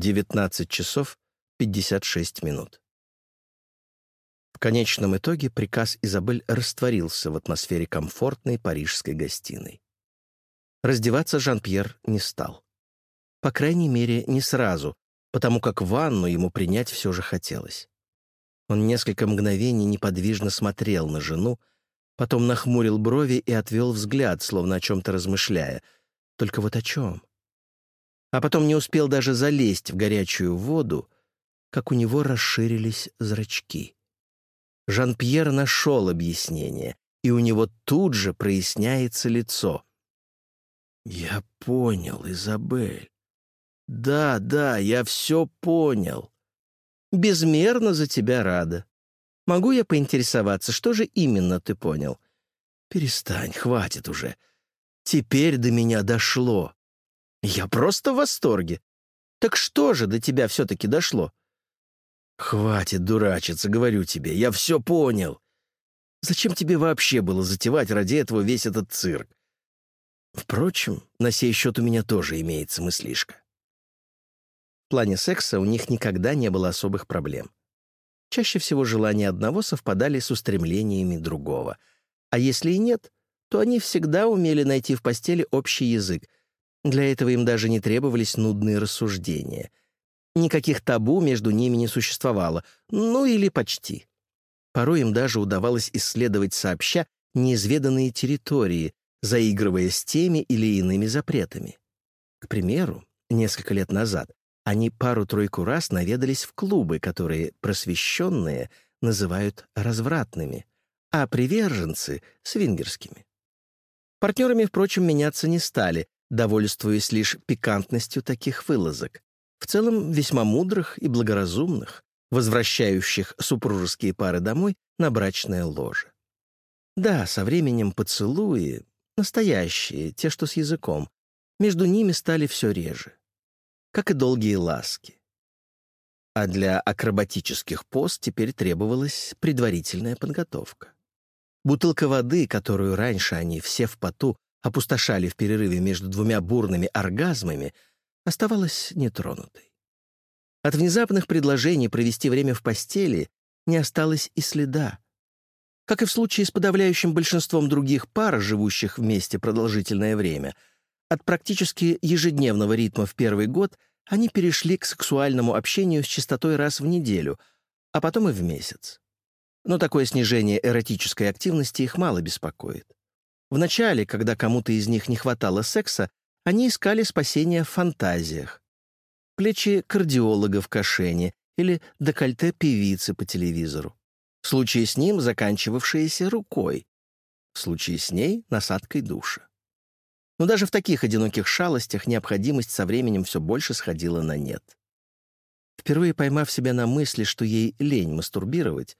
19 часов 56 минут. В конечном итоге приказ Изабель растворился в атмосфере комфортной парижской гостиной. Раздеваться Жан-Пьер не стал. По крайней мере, не сразу, потому как ванну ему принять все же хотелось. Он несколько мгновений неподвижно смотрел на жену, потом нахмурил брови и отвел взгляд, словно о чем-то размышляя. Только вот о чем? А потом не успел даже залезть в горячую воду, как у него расширились зрачки. Жан-Пьер нашел объяснение, и у него тут же проясняется лицо. «Я понял, Изабель. Да, да, я все понял. Безмерно за тебя рада. Могу я поинтересоваться, что же именно ты понял? Перестань, хватит уже. Теперь до меня дошло. Я просто в восторге. Так что же до тебя все-таки дошло? Хватит дурачиться, говорю тебе, я все понял. Зачем тебе вообще было затевать ради этого весь этот цирк? Впрочем, на сей счет у меня тоже имеется мыслишка. В плане секса у них никогда не было особых проблем. Чаще всего желания одного совпадали с устремлениями другого. А если и нет, то они всегда умели найти в постели общий язык. Для этого им даже не требовались нудные рассуждения. Никаких табу между ними не существовало, ну или почти. Порой им даже удавалось исследовать сообща неизведанные территории, заигрывая с теми или иными запретами. К примеру, несколько лет назад они пару-тройку раз наведались в клубы, которые просвещенные называют развратными, а приверженцы — свингерскими. Партнерами, впрочем, меняться не стали, довольствуясь лишь пикантностью таких вылазок, в целом весьма мудрых и благоразумных, возвращающих супружеские пары домой на брачное ложе. Да, со временем поцелуи, настоящие, те, что с языком, между ними стали все реже как и долгие ласки. А для акробатических поз теперь требовалась предварительная подготовка. Бутылка воды, которую раньше они все в поту опустошали в перерыве между двумя бурными оргазмами, оставалась нетронутой. От внезапных предложений провести время в постели не осталось и следа. Как и в случае с подавляющим большинством других пар, живущих вместе продолжительное время — от практически ежедневного ритма в первый год они перешли к сексуальному общению с частотой раз в неделю, а потом и в месяц. Но такое снижение эротической активности их мало беспокоит. Вначале, когда кому-то из них не хватало секса, они искали спасения в фантазиях. Плечи кардиолога в кашене или декольте певицы по телевизору. В случае с ним заканчивавшиеся рукой. В случае с ней — насадкой душа. Но даже в таких одиноких шалостях необходимость со временем все больше сходила на нет. Впервые поймав себя на мысли, что ей лень мастурбировать,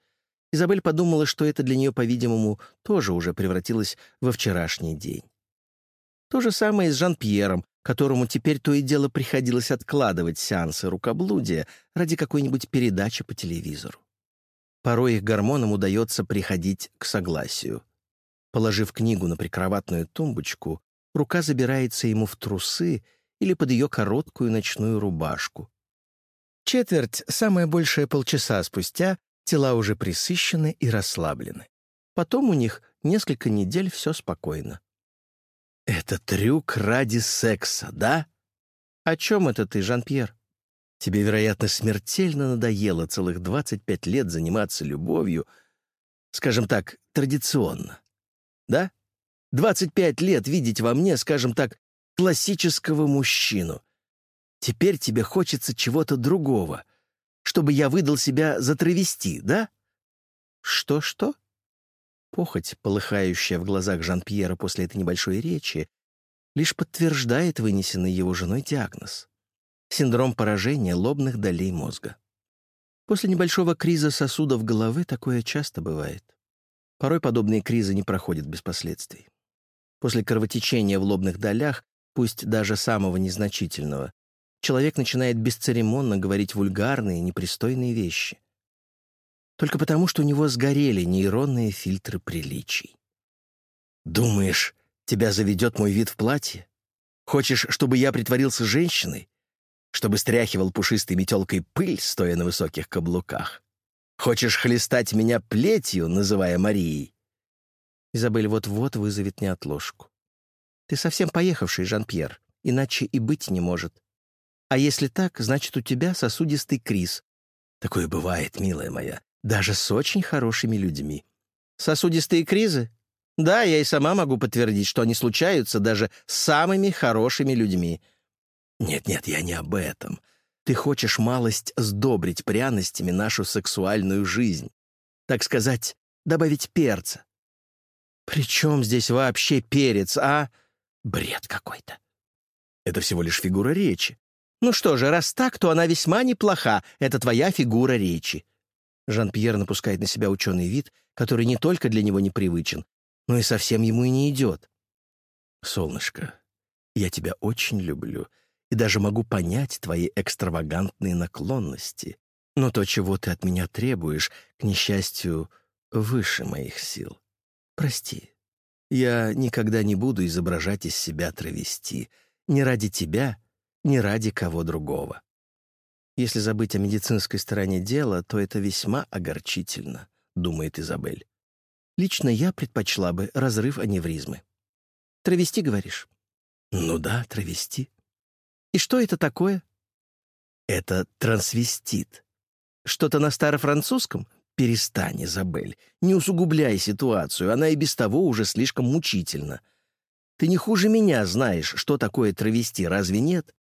Изабель подумала, что это для нее, по-видимому, тоже уже превратилось во вчерашний день. То же самое и с Жан-Пьером, которому теперь то и дело приходилось откладывать сеансы рукоблудия ради какой-нибудь передачи по телевизору. Порой их гормонам удается приходить к согласию. Положив книгу на прикроватную тумбочку, рука забирается ему в трусы или под ее короткую ночную рубашку. Четверть, самое большее полчаса спустя, тела уже присыщены и расслаблены. Потом у них несколько недель все спокойно. «Это трюк ради секса, да?» «О чем это ты, Жан-Пьер?» «Тебе, вероятно, смертельно надоело целых 25 лет заниматься любовью, скажем так, традиционно. Да?» 25 лет видеть во мне, скажем так, классического мужчину. Теперь тебе хочется чего-то другого, чтобы я выдал себя за травести, да? Что-что? Похоть, полыхающая в глазах Жан-Пьера после этой небольшой речи, лишь подтверждает вынесенный его женой диагноз. Синдром поражения лобных долей мозга. После небольшого криза сосудов головы такое часто бывает. Порой подобные кризы не проходят без последствий. После кровотечения в лобных долях, пусть даже самого незначительного, человек начинает бесцеремонно говорить вульгарные, непристойные вещи. Только потому, что у него сгорели нейронные фильтры приличий. «Думаешь, тебя заведет мой вид в платье? Хочешь, чтобы я притворился женщиной? чтобы стряхивал пушистой метелкой пыль, стоя на высоких каблуках? Хочешь хлестать меня плетью, называя Марией?» Изабель вот-вот вызовет неотложку. «Ты совсем поехавший, Жан-Пьер, иначе и быть не может. А если так, значит, у тебя сосудистый криз. Такое бывает, милая моя, даже с очень хорошими людьми. Сосудистые кризы? Да, я и сама могу подтвердить, что они случаются даже с самыми хорошими людьми. Нет-нет, я не об этом. Ты хочешь малость сдобрить пряностями нашу сексуальную жизнь. Так сказать, добавить перца. При чем здесь вообще перец, а? Бред какой-то. Это всего лишь фигура речи. Ну что же, раз так, то она весьма неплоха. Это твоя фигура речи. Жан-Пьер напускает на себя ученый вид, который не только для него непривычен, но и совсем ему и не идет. «Солнышко, я тебя очень люблю и даже могу понять твои экстравагантные наклонности, но то, чего ты от меня требуешь, к несчастью, выше моих сил. Прости, я никогда не буду изображать из себя травести, ни ради тебя, ни ради кого другого. Если забыть о медицинской стороне дела, то это весьма огорчительно, думает Изабель. Лично я предпочла бы разрыв аневризмы. Травести, говоришь? Ну да, травести. И что это такое? Это трансвестит. Что-то на старофранцузском? Перестань, Изабель. Не усугубляй ситуацию, она и без того уже слишком мучительна. Ты не хуже меня знаешь, что такое травести, разве нет?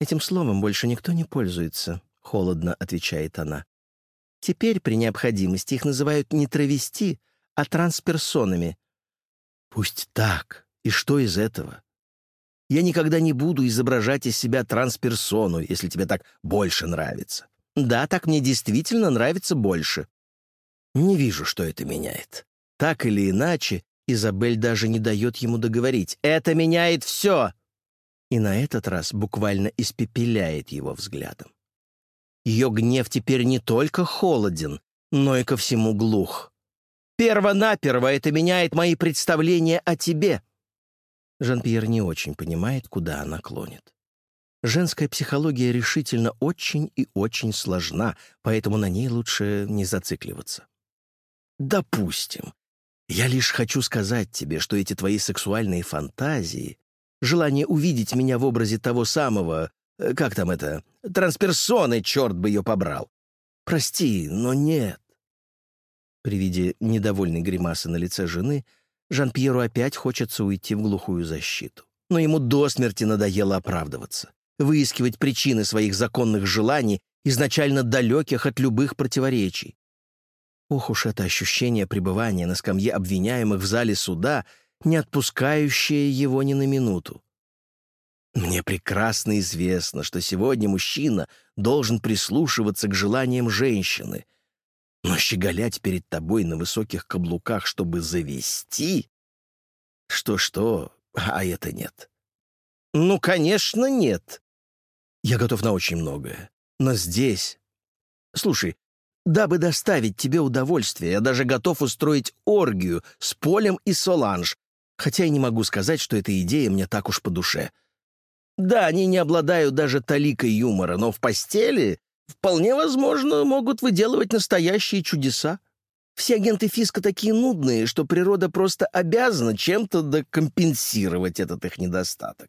«Этим словом больше никто не пользуется», — холодно отвечает она. «Теперь при необходимости их называют не травести, а трансперсонами». «Пусть так. И что из этого? Я никогда не буду изображать из себя трансперсону, если тебе так больше нравится. Да, так мне действительно нравится больше. Не вижу, что это меняет. Так или иначе, Изабель даже не дает ему договорить. «Это меняет все!» И на этот раз буквально испепеляет его взглядом. Ее гнев теперь не только холоден, но и ко всему глух. «Перво-наперво это меняет мои представления о тебе!» Жан-Пьер не очень понимает, куда она клонит. Женская психология решительно очень и очень сложна, поэтому на ней лучше не зацикливаться. «Допустим. Я лишь хочу сказать тебе, что эти твои сексуальные фантазии желание увидеть меня в образе того самого, э, как там это, трансперсоны, черт бы ее побрал. Прости, но нет. При виде недовольной гримасы на лице жены Жан-Пьеру опять хочется уйти в глухую защиту. Но ему до смерти надоело оправдываться, выискивать причины своих законных желаний, изначально далеких от любых противоречий. Ох уж это ощущение пребывания на скамье обвиняемых в зале суда — не отпускающая его ни на минуту. Мне прекрасно известно, что сегодня мужчина должен прислушиваться к желаниям женщины, но щеголять перед тобой на высоких каблуках, чтобы завести... Что-что, а это нет. Ну, конечно, нет. Я готов на очень многое. Но здесь... Слушай, дабы доставить тебе удовольствие, я даже готов устроить оргию с Полем и Соланж, хотя и не могу сказать, что эта идея мне так уж по душе. Да, они не обладают даже таликой юмора, но в постели вполне возможно могут выделывать настоящие чудеса. Все агенты Фиска такие нудные, что природа просто обязана чем-то докомпенсировать этот их недостаток.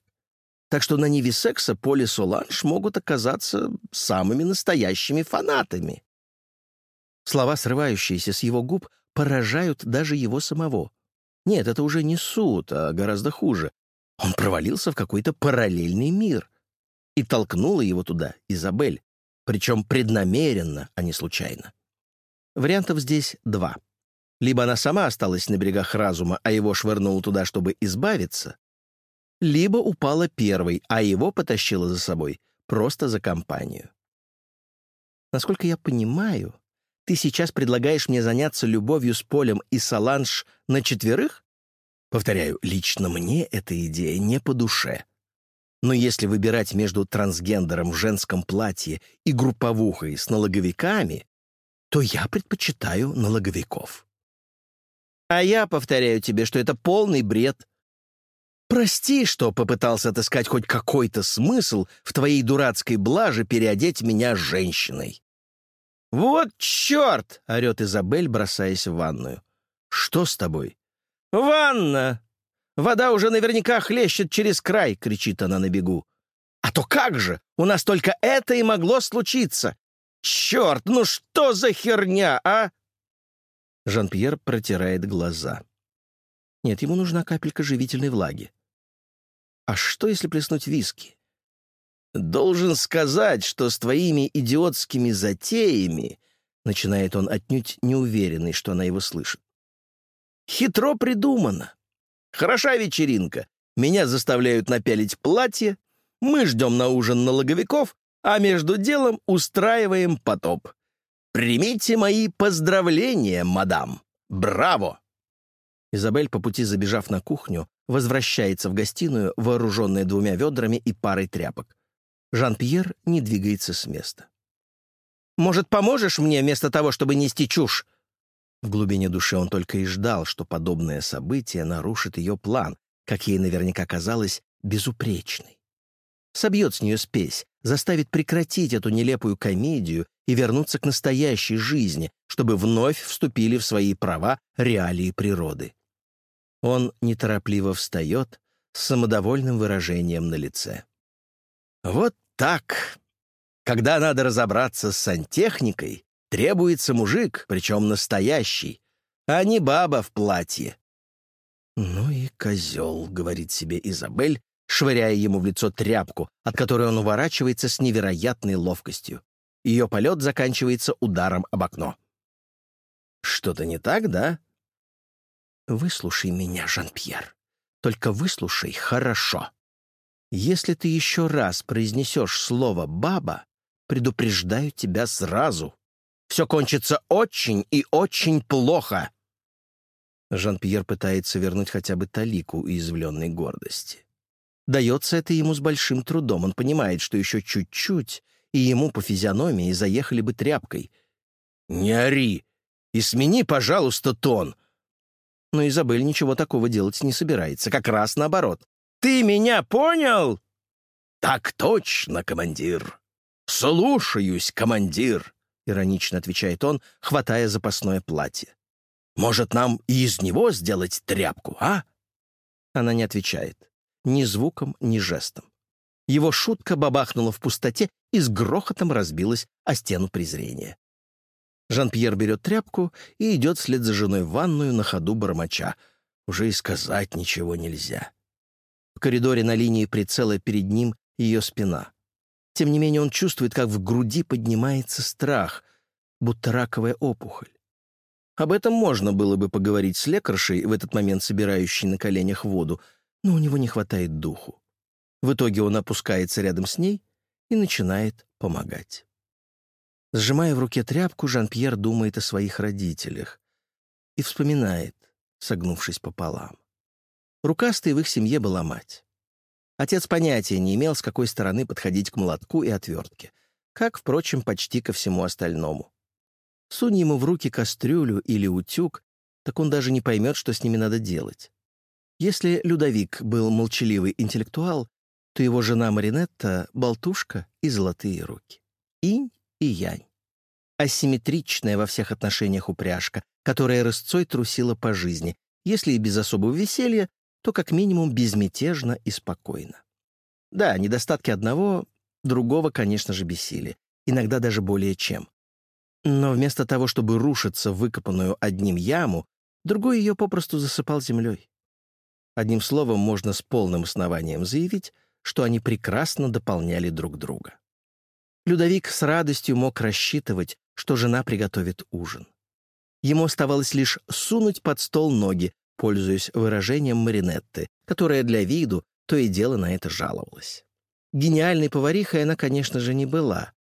Так что на Ниве секса Поле и Соланж могут оказаться самыми настоящими фанатами. Слова, срывающиеся с его губ, поражают даже его самого. Нет, это уже не суд, а гораздо хуже. Он провалился в какой-то параллельный мир. И толкнула его туда Изабель, причем преднамеренно, а не случайно. Вариантов здесь два. Либо она сама осталась на берегах разума, а его швырнул туда, чтобы избавиться, либо упала первой, а его потащила за собой просто за компанию. Насколько я понимаю, ты сейчас предлагаешь мне заняться любовью с Полем и Саланж на четверых? Повторяю, лично мне эта идея не по душе. Но если выбирать между трансгендером в женском платье и групповухой с налоговиками, то я предпочитаю налоговиков. А я повторяю тебе, что это полный бред. Прости, что попытался отыскать хоть какой-то смысл в твоей дурацкой блаже переодеть меня женщиной». «Вот черт!» — орет Изабель, бросаясь в ванную. «Что с тобой?» «Ванна! Вода уже наверняка хлещет через край!» — кричит она на бегу. «А то как же! У нас только это и могло случиться! Черт, ну что за херня, а?» Жан-Пьер протирает глаза. Нет, ему нужна капелька живительной влаги. А что, если плеснуть виски? «Должен сказать, что с твоими идиотскими затеями...» Начинает он отнюдь неуверенный, что она его слышит. «Хитро придумано. Хороша вечеринка. Меня заставляют напялить платье. Мы ждем на ужин налоговиков, а между делом устраиваем потоп. Примите мои поздравления, мадам. Браво!» Изабель, по пути забежав на кухню, возвращается в гостиную, вооруженная двумя ведрами и парой тряпок. Жан-Пьер не двигается с места. «Может, поможешь мне вместо того, чтобы нести чушь?» В глубине души он только и ждал, что подобное событие нарушит ее план, как ей наверняка казалось, безупречный. Собьет с нее спесь, заставит прекратить эту нелепую комедию и вернуться к настоящей жизни, чтобы вновь вступили в свои права реалии природы. Он неторопливо встает с самодовольным выражением на лице. «Вот так. Когда надо разобраться с сантехникой, требуется мужик, причем настоящий, а не баба в платье». «Ну и козел», — говорит себе Изабель, швыряя ему в лицо тряпку, от которой он уворачивается с невероятной ловкостью. Ее полет заканчивается ударом об окно. «Что-то не так, да?» Выслушай меня, Жан-Пьер. Только выслушай хорошо. Если ты еще раз произнесешь слово «баба», предупреждаю тебя сразу. Все кончится очень и очень плохо. Жан-Пьер пытается вернуть хотя бы талику уязвленной гордости. Дается это ему с большим трудом. Он понимает, что еще чуть-чуть, и ему по физиономии заехали бы тряпкой. «Не ори! И смени, пожалуйста, тон!» Но Изабель ничего такого делать не собирается, как раз наоборот. «Ты меня понял?» «Так точно, командир!» «Слушаюсь, командир!» — иронично отвечает он, хватая запасное платье. «Может, нам и из него сделать тряпку, а?» Она не отвечает. Ни звуком, ни жестом. Его шутка бабахнула в пустоте и с грохотом разбилась о стену презрения. Жан-Пьер берет тряпку и идет вслед за женой в ванную на ходу бормоча. Уже и сказать ничего нельзя. В коридоре на линии прицела перед ним ее спина. Тем не менее он чувствует, как в груди поднимается страх, будто раковая опухоль. Об этом можно было бы поговорить с лекаршей, в этот момент собирающей на коленях воду, но у него не хватает духу. В итоге он опускается рядом с ней и начинает помогать. Сжимая в руке тряпку, Жан-Пьер думает о своих родителях и вспоминает, согнувшись пополам. Рукастой в их семье была мать. Отец понятия не имел, с какой стороны подходить к молотку и отвертке, как, впрочем, почти ко всему остальному. Сунь ему в руки кастрюлю или утюг, так он даже не поймет, что с ними надо делать. Если Людовик был молчаливый интеллектуал, то его жена Маринетта — болтушка и золотые руки. Инь и янь. Асимметричная во всех отношениях упряжка, которая рысцой трусила по жизни, если и без особого веселья, то как минимум безмятежно и спокойно. Да, недостатки одного, другого, конечно же, бесили, иногда даже более чем. Но вместо того, чтобы рушиться в выкопанную одним яму, другой ее попросту засыпал землей. Одним словом, можно с полным основанием заявить, что они прекрасно дополняли друг друга. Людовик с радостью мог рассчитывать, что жена приготовит ужин. Ему оставалось лишь сунуть под стол ноги, пользуясь выражением Маринетты, которая для виду то и дело на это жаловалась. Гениальной поварихой она, конечно же, не была.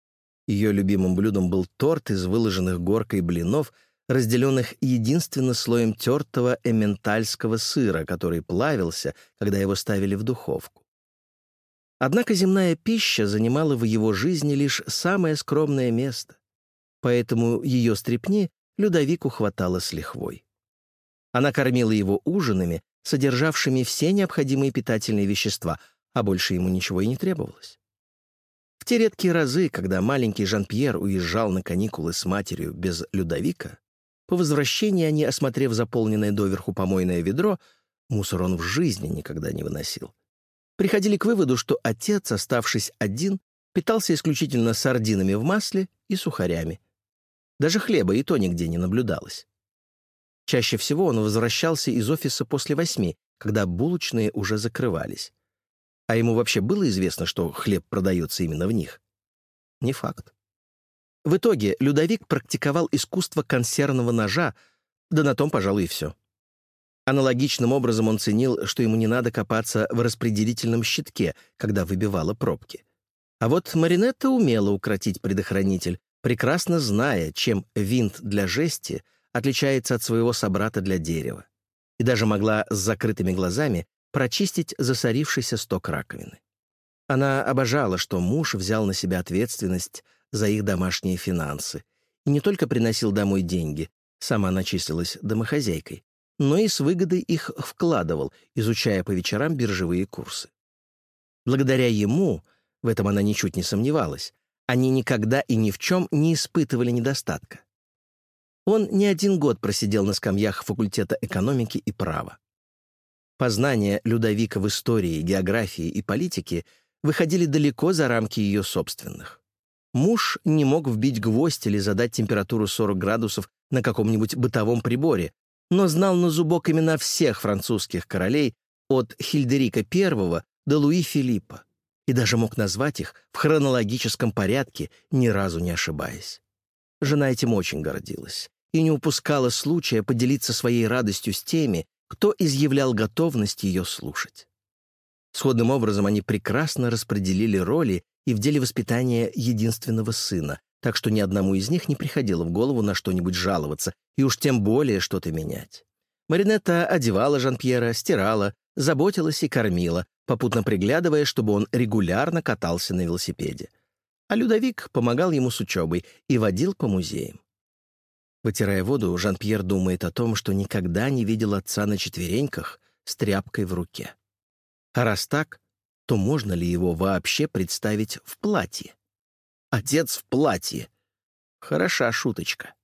Ее любимым блюдом был торт из выложенных горкой блинов, разделенных единственно слоем тертого эмментальского сыра, который плавился, когда его ставили в духовку. Однако земная пища занимала в его жизни лишь самое скромное место, поэтому ее стрепни Людовику хватало с лихвой. Она кормила его ужинами, содержавшими все необходимые питательные вещества, а больше ему ничего и не требовалось. В те редкие разы, когда маленький Жан-Пьер уезжал на каникулы с матерью без Людовика, по возвращении они, осмотрев заполненное доверху помойное ведро, мусор он в жизни никогда не выносил, приходили к выводу, что отец, оставшись один, питался исключительно сардинами в масле и сухарями. Даже хлеба и то нигде не наблюдалось. Чаще всего он возвращался из офиса после восьми, когда булочные уже закрывались. А ему вообще было известно, что хлеб продается именно в них? Не факт. В итоге Людовик практиковал искусство консервного ножа, да на том, пожалуй, и все. Аналогичным образом он ценил, что ему не надо копаться в распределительном щитке, когда выбивала пробки. А вот Маринетта умела укротить предохранитель, прекрасно зная, чем винт для жести отличается от своего собрата для дерева, и даже могла с закрытыми глазами прочистить засорившийся сток раковины. Она обожала, что муж взял на себя ответственность за их домашние финансы и не только приносил домой деньги, сама она числилась домохозяйкой, но и с выгодой их вкладывал, изучая по вечерам биржевые курсы. Благодаря ему, в этом она ничуть не сомневалась, они никогда и ни в чем не испытывали недостатка. Он не один год просидел на скамьях факультета экономики и права. Познания Людовика в истории, географии и политике выходили далеко за рамки ее собственных. Муж не мог вбить гвоздь или задать температуру 40 градусов на каком-нибудь бытовом приборе, но знал на зубок имена всех французских королей от Хильдерика I до Луи Филиппа и даже мог назвать их в хронологическом порядке, ни разу не ошибаясь. Жена этим очень гордилась и не упускала случая поделиться своей радостью с теми, кто изъявлял готовность ее слушать. Сходным образом они прекрасно распределили роли и в деле воспитания единственного сына, так что ни одному из них не приходило в голову на что-нибудь жаловаться, и уж тем более что-то менять. Маринетта одевала Жан-Пьера, стирала, заботилась и кормила, попутно приглядывая, чтобы он регулярно катался на велосипеде. А Людовик помогал ему с учебой и водил по музеям. Вытирая воду, Жан-Пьер думает о том, что никогда не видел отца на четвереньках с тряпкой в руке. А раз так, то можно ли его вообще представить в платье? Отец в платье. Хороша шуточка.